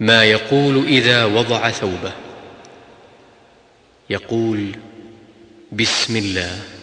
ما يقول إذا وضع ثوبه. يقول بسم الله.